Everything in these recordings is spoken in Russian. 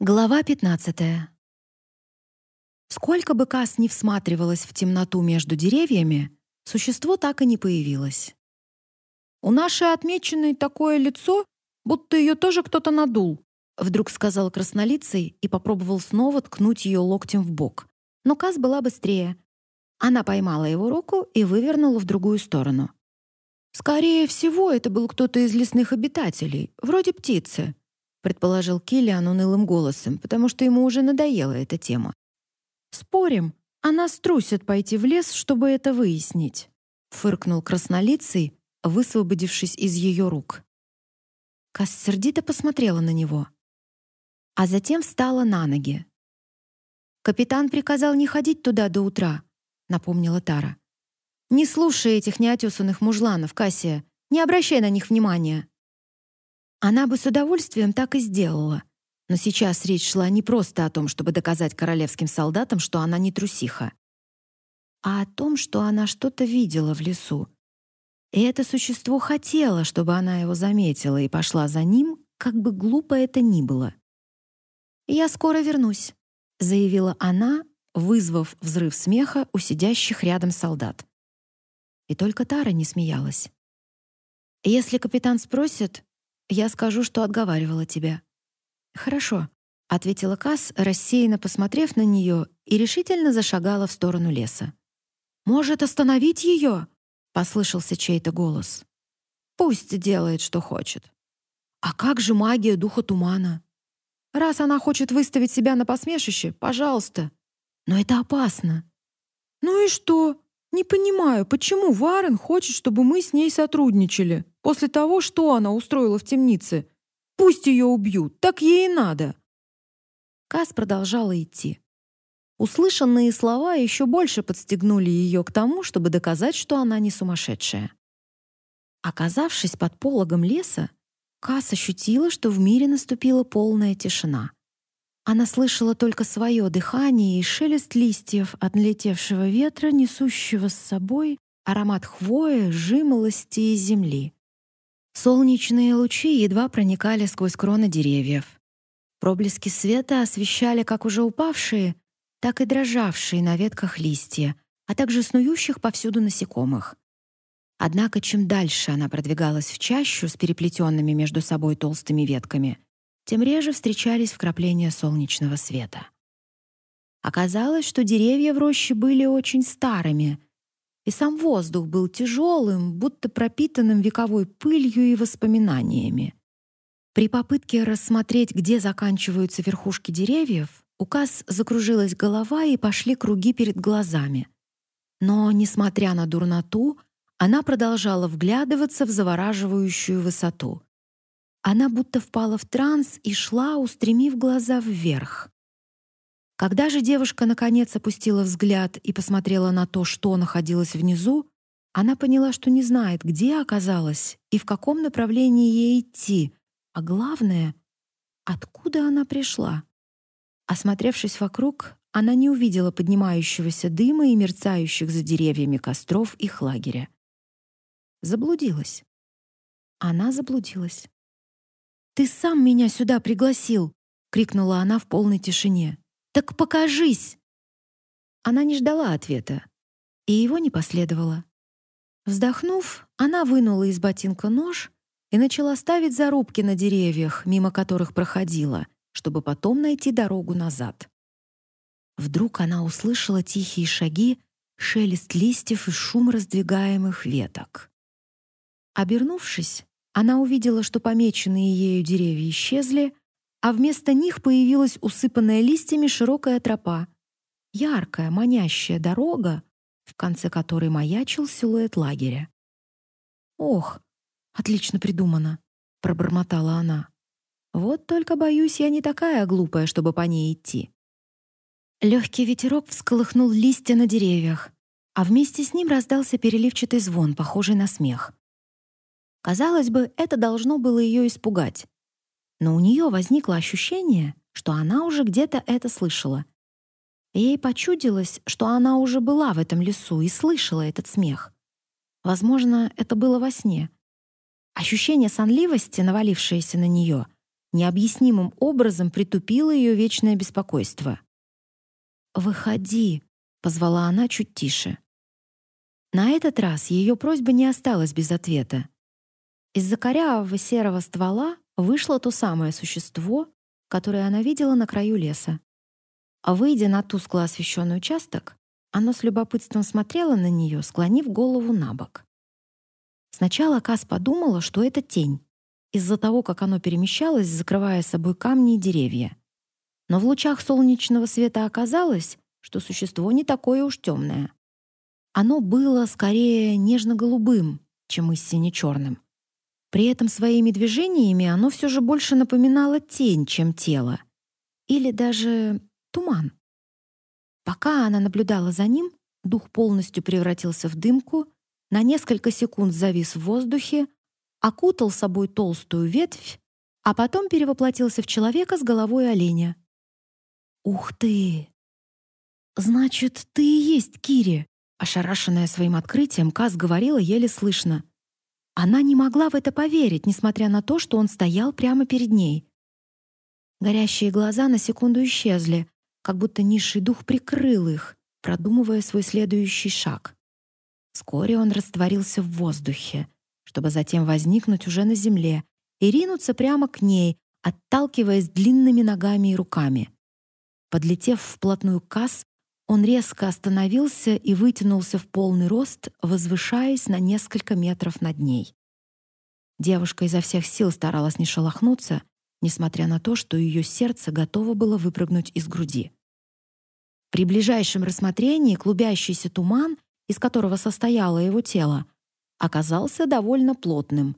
Глава 15. Сколько бы Кас не всматривалась в темноту между деревьями, существо так и не появилось. «У нашей отмеченной такое лицо, будто ее тоже кто-то надул», вдруг сказал краснолицей и попробовал снова ткнуть ее локтем в бок. Но Кас была быстрее. Она поймала его руку и вывернула в другую сторону. «Скорее всего, это был кто-то из лесных обитателей, вроде птицы», предположил Киллиан унылым голосом, потому что ему уже надоела эта тема. Спорим, она струсит пойти в лес, чтобы это выяснить, фыркнул краснолицый, высвободившись из ее рук. Кас сердито посмотрела на него, а затем встала на ноги. Капитан приказал не ходить туда до утра, напомнила Тара. Не слушай этих неотесанных мужланов, Кассия, не обращай на них внимания. Она бы с удовольствием так и сделала. Но сейчас речь шла не просто о том, чтобы доказать королевским солдатам, что она не трусиха, а о том, что она что-то видела в лесу. И это существо хотело, чтобы она его заметила и пошла за ним, как бы глупо это ни было. «Я скоро вернусь», — заявила она, вызвав взрыв смеха у сидящих рядом солдат. И только Тара не смеялась. «Если капитан спросит, я скажу, что отговаривала тебя. Хорошо, ответила Кас, рассеянно посмотрев на нее, и решительно зашагала в сторону леса. Может, остановить ее? послышался чей-то голос. Пусть делает, что хочет. А как же магия духа тумана? Раз она хочет выставить себя на посмешище, пожалуйста. Но это опасно. Ну и что? Не понимаю, почему Варен хочет, чтобы мы с ней сотрудничали после того, что она устроила в темнице. Пусть ее убьют, так ей и надо. Кас продолжала идти. Услышанные слова еще больше подстегнули ее к тому, чтобы доказать, что она не сумасшедшая. Оказавшись под пологом леса, Кас ощутила, что в мире наступила полная тишина. Она слышала только свое дыхание и шелест листьев от налетевшего ветра, несущего с собой аромат хвои, жимолости и земли. Солнечные лучи едва проникали сквозь кроны деревьев. Проблески света освещали как уже упавшие, так и дрожавшие на ветках листья, а также снующих повсюду насекомых. Однако чем дальше она продвигалась в чащу с переплетенными между собой толстыми ветками, тем реже встречались вкрапления солнечного света. Оказалось, что деревья в роще были очень старыми, и сам воздух был тяжелым, будто пропитанным вековой пылью и воспоминаниями. При попытке рассмотреть, где заканчиваются верхушки деревьев, у Кас закружилась голова и пошли круги перед глазами. Но, несмотря на дурноту, она продолжала вглядываться в завораживающую высоту. Она будто впала в транс и шла, устремив глаза вверх. Когда же девушка наконец опустила взгляд и посмотрела на то, что находилось внизу, она поняла, что не знает, где оказалась и в каком направлении ей идти, а главное, откуда она пришла. Осмотревшись вокруг, она не увидела поднимающегося дыма и мерцающих за деревьями костров их лагеря. Заблудилась. Она заблудилась. «Ты сам меня сюда пригласил!» — крикнула она в полной тишине. «Так покажись!» Она не ждала ответа, и его не последовало. Вздохнув, она вынула из ботинка нож и начала ставить зарубки на деревьях, мимо которых проходила, чтобы потом найти дорогу назад. Вдруг она услышала тихие шаги, шелест листьев и шум раздвигаемых веток. Обернувшись, она увидела, что помеченные ею деревья исчезли, а вместо них появилась усыпанная листьями широкая тропа, яркая, манящая дорога, в конце которой маячил силуэт лагеря. «Ох, отлично придумано», — пробормотала она. «Вот только, боюсь, я не такая глупая, чтобы по ней идти». Легкий ветерок всколыхнул листья на деревьях, а вместе с ним раздался переливчатый звон, похожий на смех. Казалось бы, это должно было ее испугать. Но у нее возникло ощущение, что она уже где-то это слышала. Ей почудилось, что она уже была в этом лесу и слышала этот смех. Возможно, это было во сне. Ощущение сонливости, навалившееся на нее, необъяснимым образом притупило ее вечное беспокойство. «Выходи», — позвала она чуть тише. На этот раз ее просьба не осталась без ответа. Из-за корявого серого ствола вышло то самое существо, которое она видела на краю леса. А выйдя на тускло освещенный участок, оно с любопытством смотрело на нее, склонив голову на бок. Сначала Кас подумала, что это тень, из-за того, как оно перемещалось, закрывая собой камни и деревья. Но в лучах солнечного света оказалось, что существо не такое уж темное. Оно было скорее нежно-голубым, чем истинно черным. При этом своими движениями оно все же больше напоминало тень, чем тело. Или даже туман. Пока она наблюдала за ним, дух полностью превратился в дымку, на несколько секунд завис в воздухе, окутал собой толстую ветвь, а потом перевоплотился в человека с головой оленя. «Ух ты! Значит, ты и есть Кири!» Ошарашенная своим открытием, Каз говорила еле слышно. Она не могла в это поверить, несмотря на то, что он стоял прямо перед ней. Горящие глаза на секунду исчезли, как будто низший дух прикрыл их, продумывая свой следующий шаг. Вскоре он растворился в воздухе, чтобы затем возникнуть уже на земле и ринуться прямо к ней, отталкиваясь длинными ногами и руками. Подлетев вплотную к Касс, он резко остановился и вытянулся в полный рост, возвышаясь на несколько метров над ней. Девушка изо всех сил старалась не шелохнуться, несмотря на то, что ее сердце готово было выпрыгнуть из груди. При ближайшем рассмотрении клубящийся туман, из которого состояло его тело, оказался довольно плотным.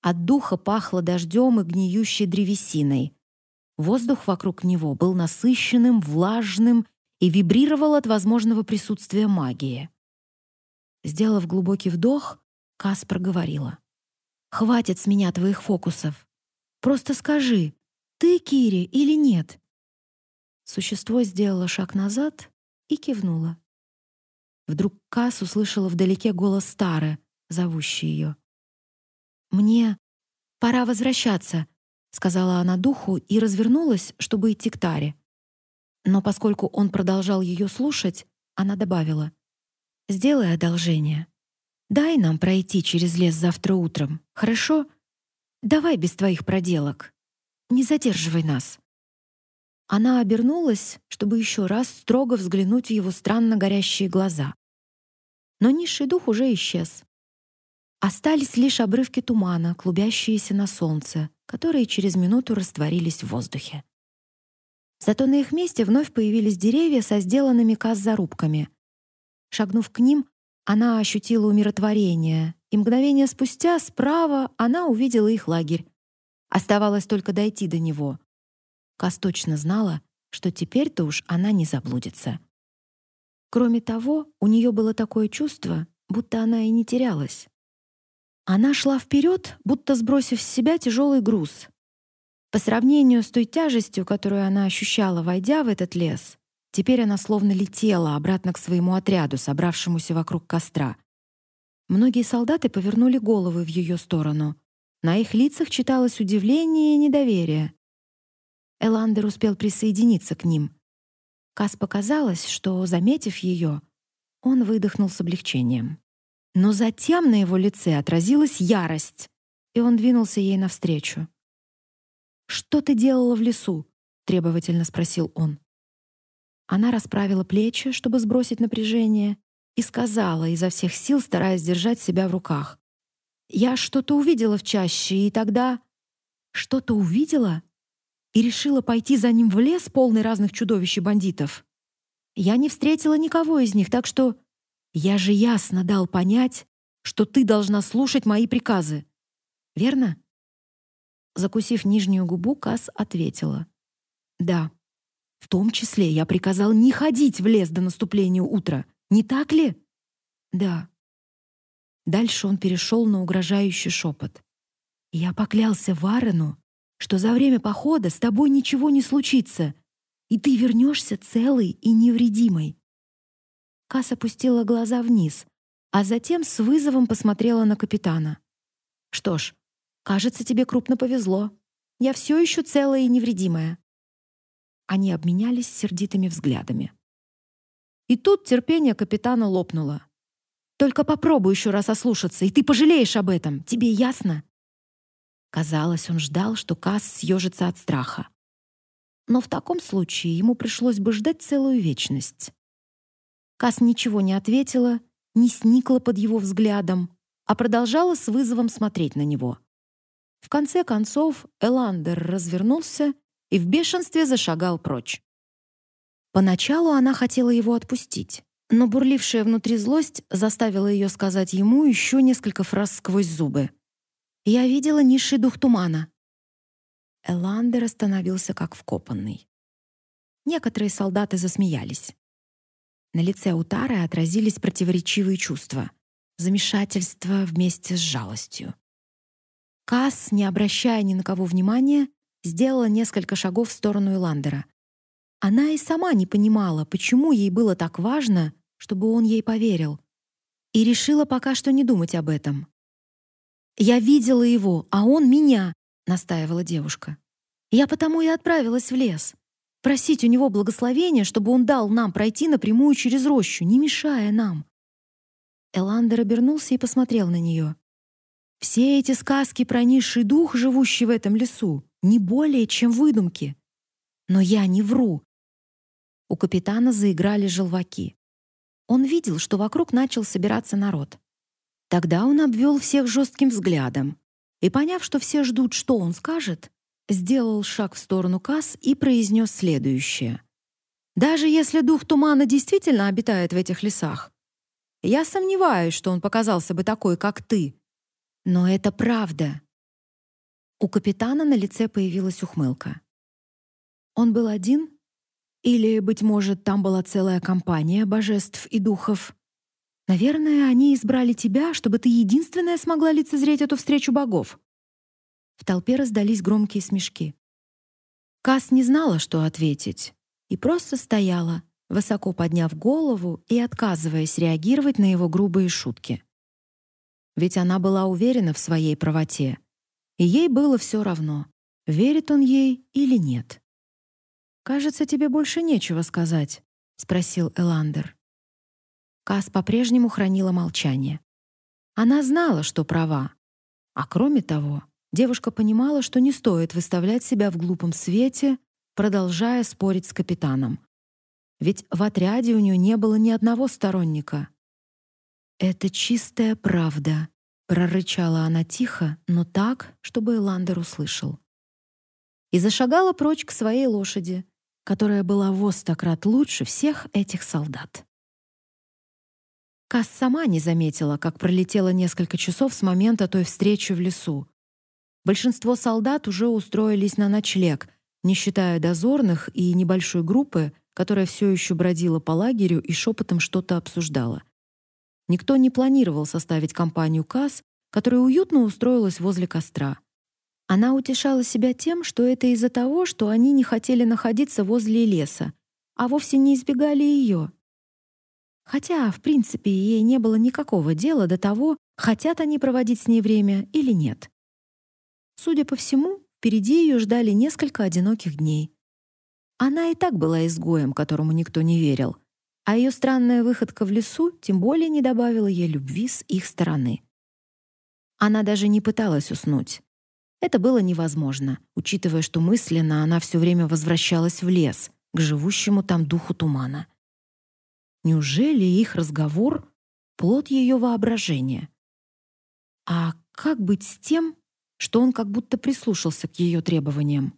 От духа пахло дождем и гниющей древесиной. Воздух вокруг него был насыщенным, влажным и вибрировал от возможного присутствия магии. Сделав глубокий вдох, Кас проговорила. «Хватит с меня твоих фокусов. Просто скажи, ты Кири или нет?» Существо сделало шаг назад и кивнуло. Вдруг Кас услышала вдалеке голос Стары, зовущий ее. «Мне пора возвращаться», — сказала она духу и развернулась, чтобы идти к Таре. Но поскольку он продолжал ее слушать, она добавила: "Сделай одолжение. Дай нам пройти через лес завтра утром. Хорошо? Давай без твоих проделок. Не задерживай нас". Она обернулась, чтобы еще раз строго взглянуть в его странно горящие глаза. Но низший дух уже исчез. Остались лишь обрывки тумана, клубящиеся на солнце, которые через минуту растворились в воздухе. Зато на их месте вновь появились деревья со сделанными каз-зарубками. Шагнув к ним, она ощутила умиротворение, и мгновение спустя справа она увидела их лагерь. Оставалось только дойти до него. Каз точно знала, что теперь-то уж она не заблудится. Кроме того, у нее было такое чувство, будто она и не терялась. Она шла вперед, будто сбросив с себя тяжелый груз, по сравнению с той тяжестью, которую она ощущала, войдя в этот лес, теперь она словно летела обратно к своему отряду, собравшемуся вокруг костра. Многие солдаты повернули головы в ее сторону. На их лицах читалось удивление и недоверие. Эландер успел присоединиться к ним. Кас показалось, что, заметив ее, он выдохнул с облегчением. Но затем на его лице отразилась ярость, и он двинулся ей навстречу. «Что ты делала в лесу?» — требовательно спросил он. Она расправила плечи, чтобы сбросить напряжение, и сказала, изо всех сил стараясь держать себя в руках. «Я что-то увидела в чаще, и тогда...» «Что-то увидела?» И решила пойти за ним в лес, полный разных чудовищ и бандитов. Я не встретила никого из них, так что... Я же ясно дал понять, что ты должна слушать мои приказы. Верно? Закусив нижнюю губу, Кас ответила. «Да. В том числе я приказал не ходить в лес до наступления утра. Не так ли?» «Да». Дальше он перешел на угрожающий шепот. «Я поклялся Варену, что за время похода с тобой ничего не случится, и ты вернешься целый и невредимой». Кас опустила глаза вниз, а затем с вызовом посмотрела на капитана. «Что ж, Кажется, тебе крупно повезло. Я все еще целая и невредимая». Они обменялись сердитыми взглядами. И тут терпение капитана лопнуло. «Только попробуй еще раз ослушаться, и ты пожалеешь об этом. Тебе ясно?» Казалось, он ждал, что Касс съежится от страха. Но в таком случае ему пришлось бы ждать целую вечность. Касс ничего не ответила, не сникла под его взглядом, а продолжала с вызовом смотреть на него. В конце концов Эландер развернулся и в бешенстве зашагал прочь. Поначалу она хотела его отпустить, но бурлившая внутри злость заставила ее сказать ему еще несколько фраз сквозь зубы. «Я видела низший дух тумана». Эландер остановился как вкопанный. Некоторые солдаты засмеялись. На лице Утары отразились противоречивые чувства. Замешательство вместе с жалостью. Касс, не обращая ни на кого внимания, сделала несколько шагов в сторону Эландера. Она и сама не понимала, почему ей было так важно, чтобы он ей поверил. И решила пока что не думать об этом. «Я видела его, а он меня», — настаивала девушка. «Я потому и отправилась в лес просить у него благословения, чтобы он дал нам пройти напрямую через рощу, не мешая нам. Эландер обернулся и посмотрел на нее. Все эти сказки про низший дух, живущий в этом лесу, не более чем выдумки. Но я не вру. У капитана заиграли желваки. Он видел, что вокруг начал собираться народ. Тогда он обвел всех жестким взглядом и, поняв, что все ждут, что он скажет, сделал шаг в сторону Касс и произнес следующее. «Даже если дух тумана действительно обитает в этих лесах, я сомневаюсь, что он показался бы такой, как ты. Но это правда». У капитана на лице появилась ухмылка. Он был один? Или, быть может, там была целая компания божеств и духов? Наверное, они избрали тебя, чтобы ты единственная смогла лицезреть эту встречу богов. В толпе раздались громкие смешки. Кас не знала, что ответить, и просто стояла, высоко подняв голову и отказываясь реагировать на его грубые шутки. Ведь она была уверена в своей правоте, и ей было все равно, верит он ей или нет. «Кажется, тебе больше нечего сказать», — спросил Эландер. Кас по-прежнему хранила молчание. Она знала, что права, а кроме того, Девушка понимала, что не стоит выставлять себя в глупом свете, продолжая спорить с капитаном. Ведь в отряде у нее не было ни одного сторонника. «Это чистая правда», — прорычала она тихо, но так, чтобы Эландер услышал. И зашагала прочь к своей лошади, которая была в стократ лучше всех этих солдат. Кас сама не заметила, как пролетело несколько часов с момента той встречи в лесу. Большинство солдат уже устроились на ночлег, не считая дозорных и небольшой группы, которая все еще бродила по лагерю и шепотом что-то обсуждала. Никто не планировал составить компанию Кас, которая уютно устроилась возле костра. Она утешала себя тем, что это из-за того, что они не хотели находиться возле леса, а вовсе не избегали ее. Хотя, в принципе, ей не было никакого дела до того, хотят они проводить с ней время или нет. Судя по всему, впереди ее ждали несколько одиноких дней. Она и так была изгоем, которому никто не верил, а ее странная выходка в лесу тем более не добавила ей любви с их стороны. Она даже не пыталась уснуть. Это было невозможно, учитывая, что мысленно она все время возвращалась в лес, к живущему там духу тумана. Неужели их разговор — плод ее воображения? А как быть с тем, что он как будто прислушался к ее требованиям.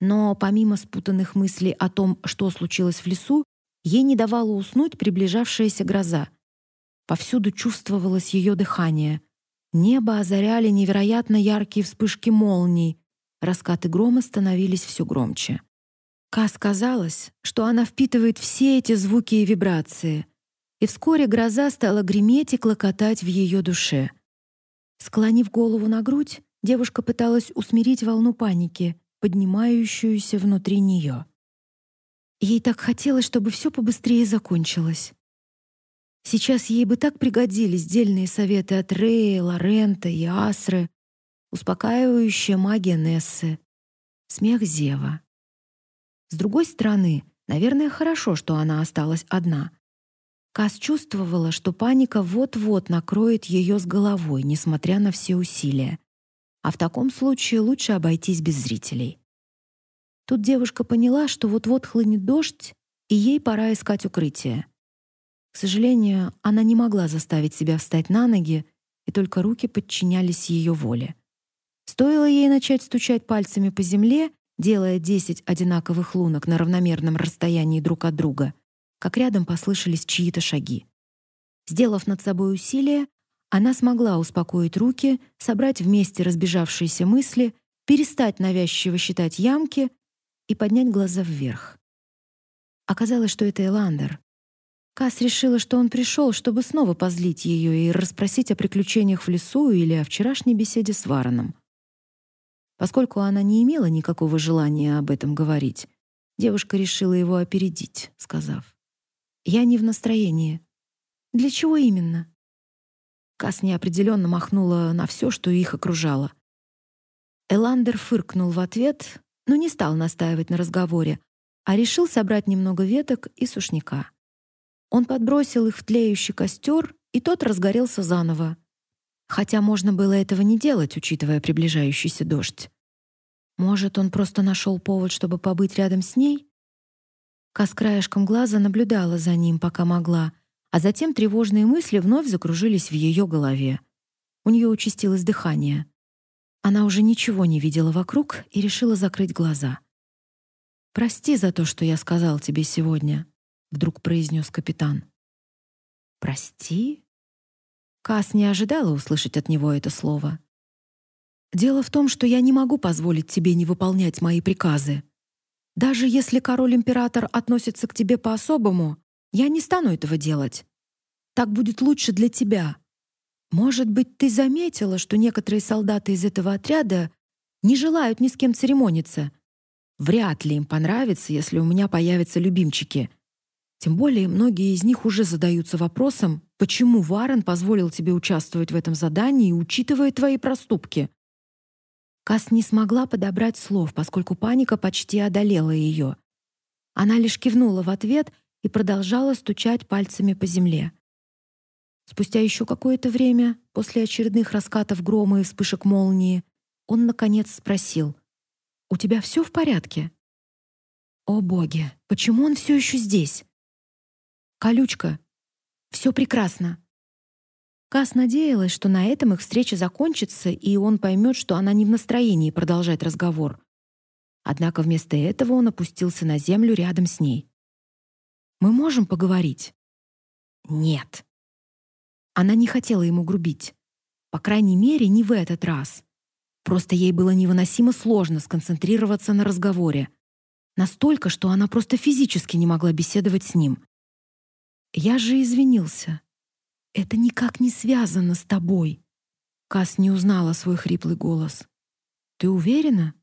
Но помимо спутанных мыслей о том, что случилось в лесу, ей не давала уснуть приближавшаяся гроза. Повсюду чувствовалось ее дыхание. Небо озаряли невероятно яркие вспышки молний. Раскаты грома становились все громче. Кас казалось, что она впитывает все эти звуки и вибрации. И вскоре гроза стала греметь и клокотать в ее душе — Склонив голову на грудь, девушка пыталась усмирить волну паники, поднимающуюся внутри нее. Ей так хотелось, чтобы все побыстрее закончилось. Сейчас ей бы так пригодились дельные советы от Рея, Лорента и Асры, успокаивающая магия Нессы, смех Зева. С другой стороны, наверное, хорошо, что она осталась одна. Кас чувствовала, что паника вот-вот накроет ее с головой, несмотря на все усилия. А в таком случае лучше обойтись без зрителей. Тут девушка поняла, что вот-вот хлынет дождь, и ей пора искать укрытие. К сожалению, она не могла заставить себя встать на ноги, и только руки подчинялись ее воле. Стоило ей начать стучать пальцами по земле, делая десять одинаковых лунок на равномерном расстоянии друг от друга, как рядом послышались чьи-то шаги. Сделав над собой усилие, она смогла успокоить руки, собрать вместе разбежавшиеся мысли, перестать навязчиво считать ямки и поднять глаза вверх. Оказалось, что это Эландер. Кас решила, что он пришел, чтобы снова позлить ее и расспросить о приключениях в лесу или о вчерашней беседе с Вараном. Поскольку она не имела никакого желания об этом говорить, девушка решила его опередить, сказав: "Я не в настроении. Для чего именно?" Кас неопределенно махнула на все, что их окружало. Эландер фыркнул в ответ, но не стал настаивать на разговоре, а решил собрать немного веток и сушняка. Он подбросил их в тлеющий костер, и тот разгорелся заново. Хотя можно было этого не делать, учитывая приближающийся дождь. Может, он просто нашел повод, чтобы побыть рядом с ней? Кас краешком глаза наблюдала за ним, пока могла, а затем тревожные мысли вновь закружились в ее голове. У нее участилось дыхание. Она уже ничего не видела вокруг и решила закрыть глаза. «Прости за то, что я сказал тебе сегодня», — вдруг произнес капитан. «Прости?» Кас не ожидала услышать от него это слово. «Дело в том, что я не могу позволить тебе не выполнять мои приказы. Даже если король-император относится к тебе по-особому, я не стану этого делать. Так будет лучше для тебя. Может быть, ты заметила, что некоторые солдаты из этого отряда не желают ни с кем церемониться. Вряд ли им понравится, если у меня появятся любимчики. Тем более многие из них уже задаются вопросом, почему Варен позволил тебе участвовать в этом задании, учитывая твои проступки. Кас не смогла подобрать слов, поскольку паника почти одолела ее. Она лишь кивнула в ответ и продолжала стучать пальцами по земле. Спустя еще какое-то время, после очередных раскатов грома и вспышек молнии, он наконец спросил: "У тебя все в порядке?" О боги, почему он все еще здесь? Колючка. Все прекрасно. Кас надеялась, что на этом их встреча закончится, и он поймет, что она не в настроении продолжать разговор. Однако вместо этого он опустился на землю рядом с ней. Мы можем поговорить? Нет. Она не хотела ему грубить. По крайней мере, не в этот раз. Просто ей было невыносимо сложно сконцентрироваться на разговоре. Настолько, что она просто физически не могла беседовать с ним. Я же извинился. Это никак не связано с тобой. Кас не узнала свой хриплый голос. Ты уверена?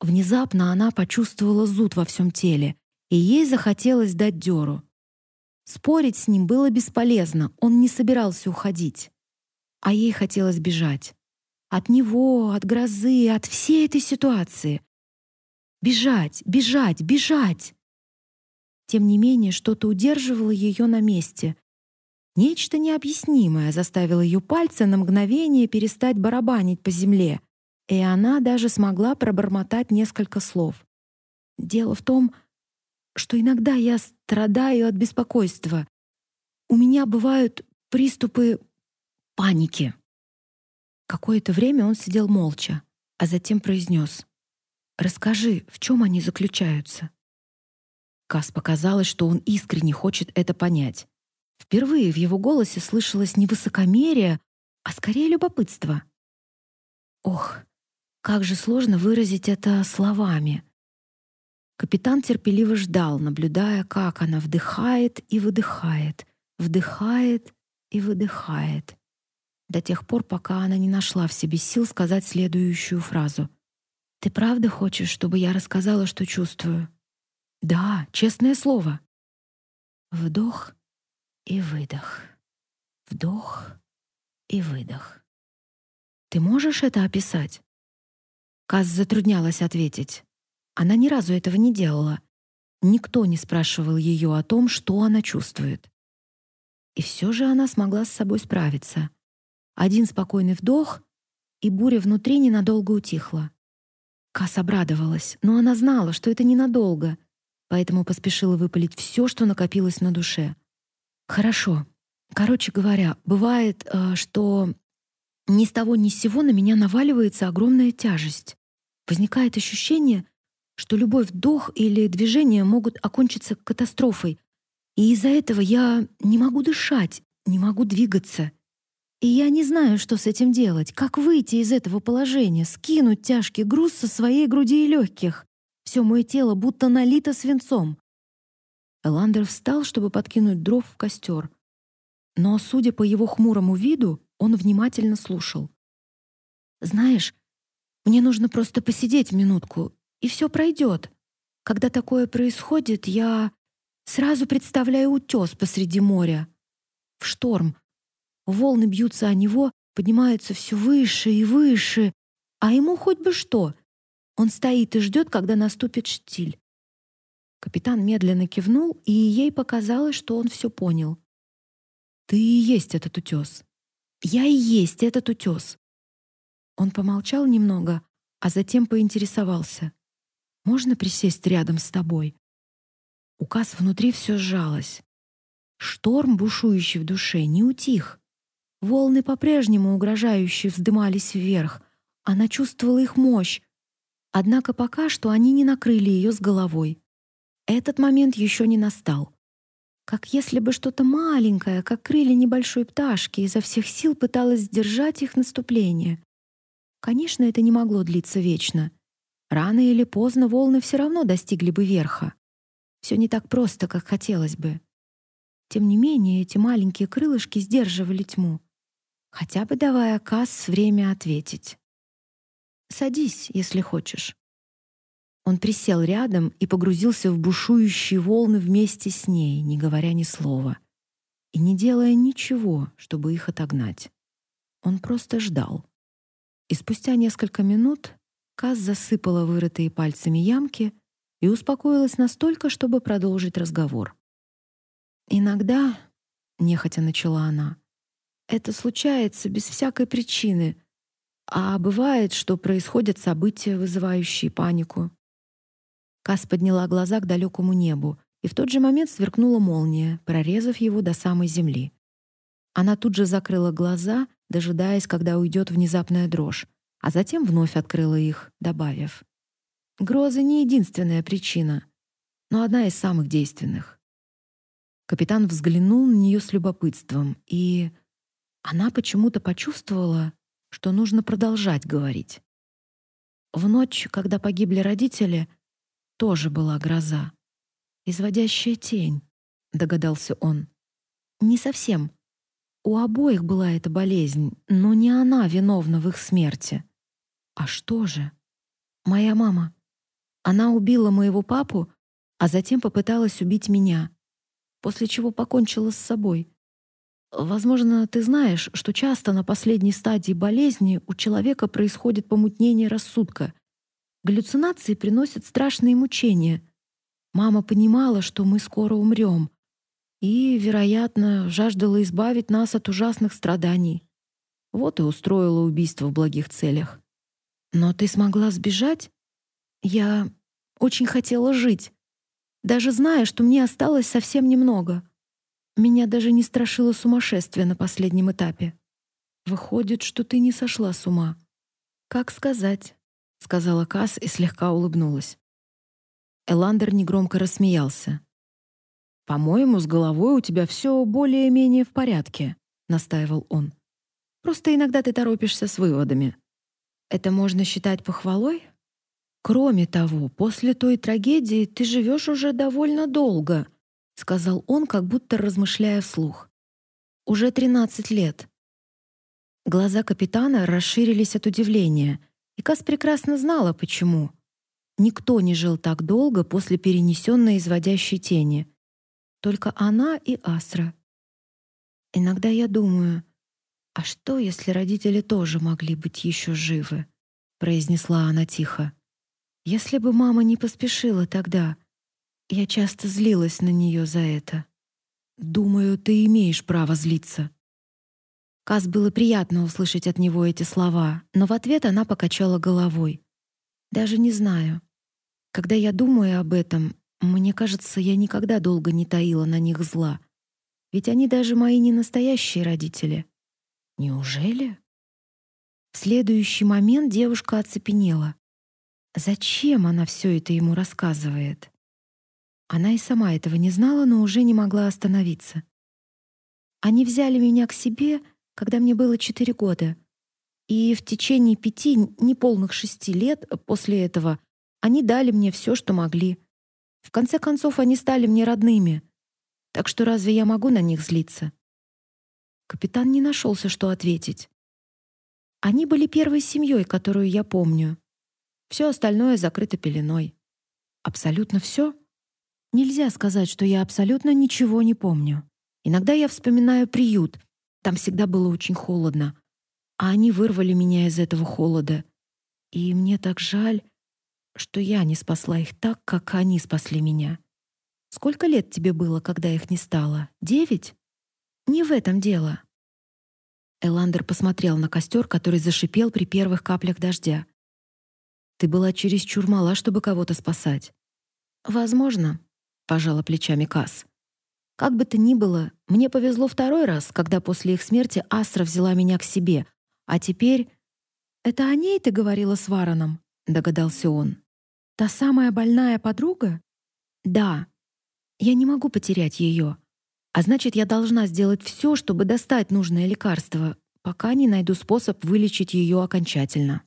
Внезапно она почувствовала зуд во всем теле, и ей захотелось дать дёру. Спорить с ним было бесполезно, он не собирался уходить. А ей хотелось бежать. От него, от грозы, от всей этой ситуации. Бежать, бежать, бежать! Тем не менее, что-то удерживало ее на месте. Нечто необъяснимое заставило ее пальцы на мгновение перестать барабанить по земле, и она даже смогла пробормотать несколько слов. Дело в том, что иногда я страдаю от беспокойства. У меня бывают приступы паники. Какое-то время он сидел молча, а затем произнес: "Расскажи, в чем они заключаются?" Кас показалось, что он искренне хочет это понять. Впервые в его голосе слышалось не высокомерие, а скорее любопытство. Ох, как же сложно выразить это словами. Капитан терпеливо ждал, наблюдая, как она вдыхает и выдыхает, вдыхает и выдыхает, до тех пор, пока она не нашла в себе сил сказать следующую фразу. «Ты правда хочешь, чтобы я рассказала, что чувствую?» «Да, честное слово». Вдох и выдох. Вдох и выдох. Ты можешь это описать? Каз затруднялась ответить. Она ни разу этого не делала. Никто не спрашивал ее о том, что она чувствует. И все же она смогла с собой справиться. Один спокойный вдох, и буря внутри ненадолго утихла. Кас обрадовалась, но она знала, что это ненадолго, поэтому поспешила выпалить все, что накопилось на душе. «Хорошо. Короче говоря, бывает, э, что ни с того ни с сего на меня наваливается огромная тяжесть. Возникает ощущение, что любой вдох или движение могут окончиться катастрофой, и из-за этого я не могу дышать, не могу двигаться. И я не знаю, что с этим делать, как выйти из этого положения, скинуть тяжкий груз со своей груди и легких. Все мое тело будто налито свинцом. Эландер встал, чтобы подкинуть дров в костер. Но, судя по его хмурому виду, он внимательно слушал. «Знаешь, мне нужно просто посидеть минутку, и все пройдет. Когда такое происходит, я сразу представляю утес посреди моря. В шторм, Волны бьются о него, поднимаются все выше и выше, а ему хоть бы что. Он стоит и ждет, когда наступит штиль. Капитан медленно кивнул, и ей показалось, что он все понял. «Ты и есть этот утес. Я и есть этот утес». Он помолчал немного, а затем поинтересовался. «Можно присесть рядом с тобой?» Указ внутри все сжалось. Шторм, бушующий в душе, не утих. Волны по-прежнему угрожающе вздымались вверх. Она чувствовала их мощь. Однако пока что они не накрыли ее с головой. Этот момент еще не настал. Как если бы что-то маленькое, как крылья небольшой пташки, изо всех сил пыталось сдержать их наступление. Конечно, это не могло длиться вечно. Рано или поздно волны все равно достигли бы верха. Все не так просто, как хотелось бы. Тем не менее, эти маленькие крылышки сдерживали тьму хотя бы давая Касс время ответить. «Садись, если хочешь». Он присел рядом и погрузился в бушующие волны вместе с ней, не говоря ни слова, и не делая ничего, чтобы их отогнать. Он просто ждал. И спустя несколько минут Каз засыпала вырытые пальцами ямки и успокоилась настолько, чтобы продолжить разговор. «Иногда», — нехотя начала она, это случается без всякой причины. А бывает, что происходят события, вызывающие панику. Кас подняла глаза к далекому небу, и в тот же момент сверкнула молния, прорезав его до самой земли. Она тут же закрыла глаза, дожидаясь, когда уйдет внезапная дрожь, а затем вновь открыла их, добавив: "Грозы не единственная причина, но одна из самых действенных". Капитан взглянул на нее с любопытством и она почему-то почувствовала, что нужно продолжать говорить. В ночь, когда погибли родители, тоже была гроза. Изводящая тень, догадался он. Не совсем. У обоих была эта болезнь, но не она виновна в их смерти. А что же? Моя мама. Она убила моего папу, а затем попыталась убить меня, после чего покончила с собой. Возможно, ты знаешь, что часто на последней стадии болезни у человека происходит помутнение рассудка. Галлюцинации приносят страшные мучения. Мама понимала, что мы скоро умрем, и, вероятно, жаждала избавить нас от ужасных страданий. Вот и устроила убийство в благих целях. Но ты смогла сбежать? Я очень хотела жить, даже зная, что мне осталось совсем немного. Меня даже не страшило сумасшествие на последнем этапе. Выходит, что ты не сошла с ума. Как сказать, сказала Кас и слегка улыбнулась. Эландер негромко рассмеялся. По-моему, с головой у тебя все более-менее в порядке, настаивал он. Просто иногда ты торопишься с выводами. Это можно считать похвалой? Кроме того, после той трагедии ты живешь уже довольно долго сказал он, как будто размышляя вслух. Уже тринадцать лет. Глаза капитана расширились от удивления, и Кас прекрасно знала почему. Никто не жил так долго после перенесенной изводящей тени. Только она и Асра. Иногда я думаю, «А что, если родители тоже могли быть еще живы?» — произнесла она тихо. «Если бы мама не поспешила тогда, я часто злилась на нее за это. Думаю, ты имеешь право злиться». Каз было приятно услышать от него эти слова, но в ответ она покачала головой. «Даже не знаю. Когда я думаю об этом, мне кажется, я никогда долго не таила на них зла. Ведь они даже мои не настоящие родители. Неужели? В следующий момент девушка оцепенела. Зачем она все это ему рассказывает? Она и сама этого не знала, но уже не могла остановиться. Они взяли меня к себе, когда мне было четыре года. И в течение пяти, неполных шести лет после этого они дали мне все, что могли. В конце концов, они стали мне родными. Так что разве я могу на них злиться? Капитан не нашелся, что ответить. Они были первой семьей, которую я помню. Все остальное закрыто пеленой. Абсолютно все? Нельзя сказать, что я абсолютно ничего не помню. Иногда я вспоминаю приют. Там всегда было очень холодно. А они вырвали меня из этого холода. И мне так жаль, что я не спасла их так, как они спасли меня. Сколько лет тебе было, когда их не стало? Девять? Не в этом дело. Эландер посмотрел на костер, который зашипел при первых каплях дождя. Ты была чересчур мала, чтобы кого-то спасать. Возможно, пожала плечами Кас. Как бы то ни было, мне повезло второй раз, когда после их смерти Астра взяла меня к себе, а теперь это о ней ты говорила с Вараном, догадался он. Та самая больная подруга? Да. Я не могу потерять ее. А значит, я должна сделать все, чтобы достать нужное лекарство, пока не найду способ вылечить ее окончательно.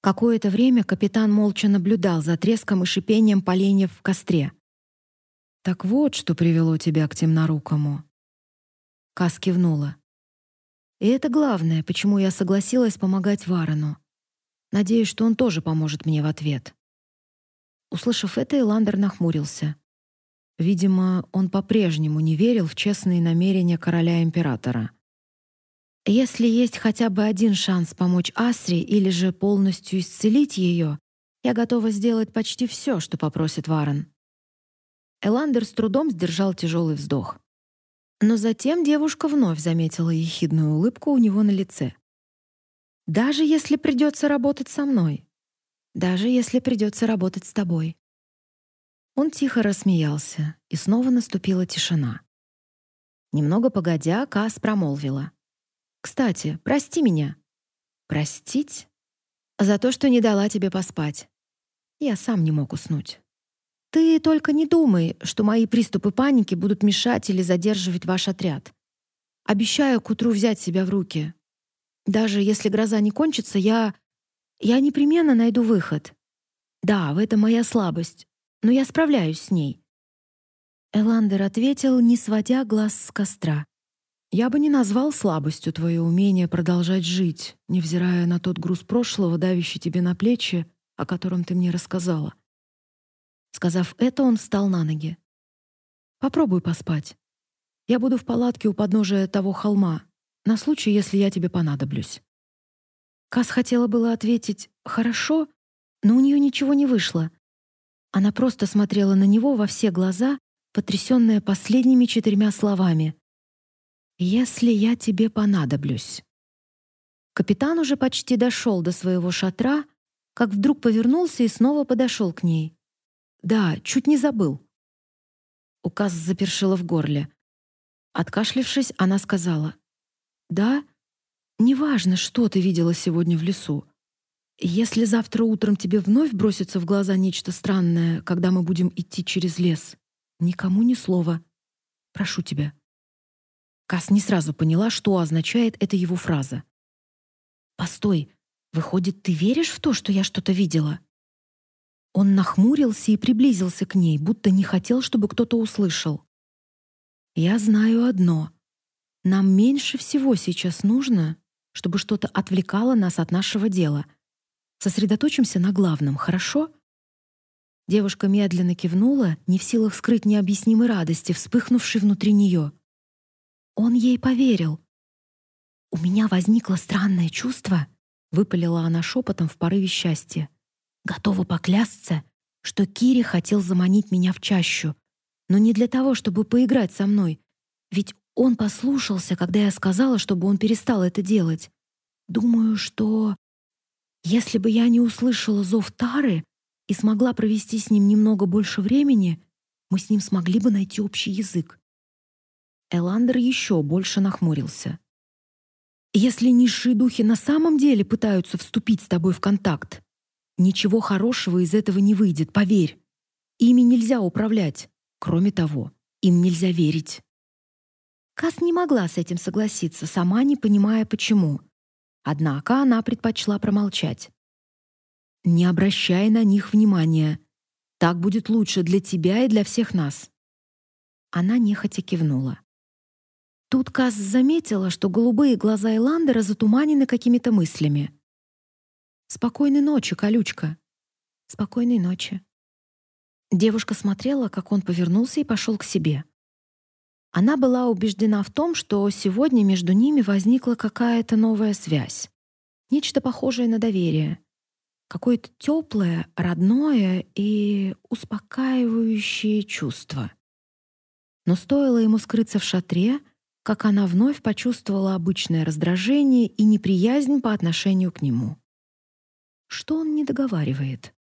Какое-то время капитан молча наблюдал за треском и шипением поленьев в костре. Так вот, что привело тебя к темнорукому. Кас кивнула. И это главное, почему я согласилась помогать Варану. Надеюсь, что он тоже поможет мне в ответ. Услышав это, Иландер нахмурился. Видимо, он по-прежнему не верил в честные намерения короля-императора. Если есть хотя бы один шанс помочь Асри или же полностью исцелить ее, я готова сделать почти все, что попросит Варен. Эландер с трудом сдержал тяжелый вздох. Но затем девушка вновь заметила ехидную улыбку у него на лице. Даже если придется работать со мной, даже если придется работать с тобой. Он тихо рассмеялся, и снова наступила тишина. Немного погодя, Кас промолвила: "Кстати, прости меня". "Простить? За то, что не дала тебе поспать. Я сам не мог уснуть. Ты только не думай, что мои приступы паники будут мешать или задерживать ваш отряд. Обещаю к утру взять себя в руки. Даже если гроза не кончится, я я непременно найду выход. Да, в этом моя слабость, но я справляюсь с ней. Эландер ответил, не сводя глаз с костра. Я бы не назвал слабостью твое умение продолжать жить, невзирая на тот груз прошлого, давящий тебе на плечи, о котором ты мне рассказала. Сказав это, он встал на ноги. Попробуй поспать. Я буду в палатке у подножия того холма, на случай, если я тебе понадоблюсь. Кас хотела было ответить «хорошо», но у нее ничего не вышло. Она просто смотрела на него во все глаза, потрясённая последними четырьмя словами. «Если я тебе понадоблюсь». Капитан уже почти дошел до своего шатра, как вдруг повернулся и снова подошел к ней. «Да, чуть не забыл». Указ запершило в горле. Откашлившись, она сказала. «Да, Неважно, что ты видела сегодня в лесу. Если завтра утром тебе вновь бросится в глаза нечто странное, когда мы будем идти через лес, никому ни слова. Прошу тебя. Кас не сразу поняла, что означает эта его фраза. Постой, выходит, ты веришь в то, что я что-то видела? Он нахмурился и приблизился к ней, будто не хотел, чтобы кто-то услышал. Я знаю одно. Нам меньше всего сейчас нужно, чтобы что-то отвлекало нас от нашего дела. Сосредоточимся на главном, хорошо? Девушка медленно кивнула, не в силах скрыть необъяснимой радости, вспыхнувшей внутри нее. Он ей поверил. «У меня возникло странное чувство», — выпалила она шепотом в порыве счастья. «Готова поклясться, что Кири хотел заманить меня в чащу, но не для того, чтобы поиграть со мной, ведь он послушался, когда я сказала, чтобы он перестал это делать. Думаю, что если бы я не услышала зов Тары и смогла провести с ним немного больше времени, мы с ним смогли бы найти общий язык. Эландер еще больше нахмурился. Если низшие духи на самом деле пытаются вступить с тобой в контакт, ничего хорошего из этого не выйдет, поверь. Ими нельзя управлять. Кроме того, им нельзя верить. Кас не могла с этим согласиться, сама не понимая почему. Однако она предпочла промолчать. Не обращай на них внимания. Так будет лучше для тебя и для всех нас. Она нехотя кивнула. Тут Каз заметила, что голубые глаза Эландера затуманены какими-то мыслями. «Спокойной ночи, колючка!» «Спокойной ночи!» Девушка смотрела, как он повернулся и пошел к себе. Она была убеждена в том, что сегодня между ними возникла какая-то новая связь. Нечто похожее на доверие. Какое-то теплое, родное и успокаивающее чувство. Но стоило ему скрыться в шатре — как она вновь почувствовала обычное раздражение и неприязнь по отношению к нему. Что он не договаривает?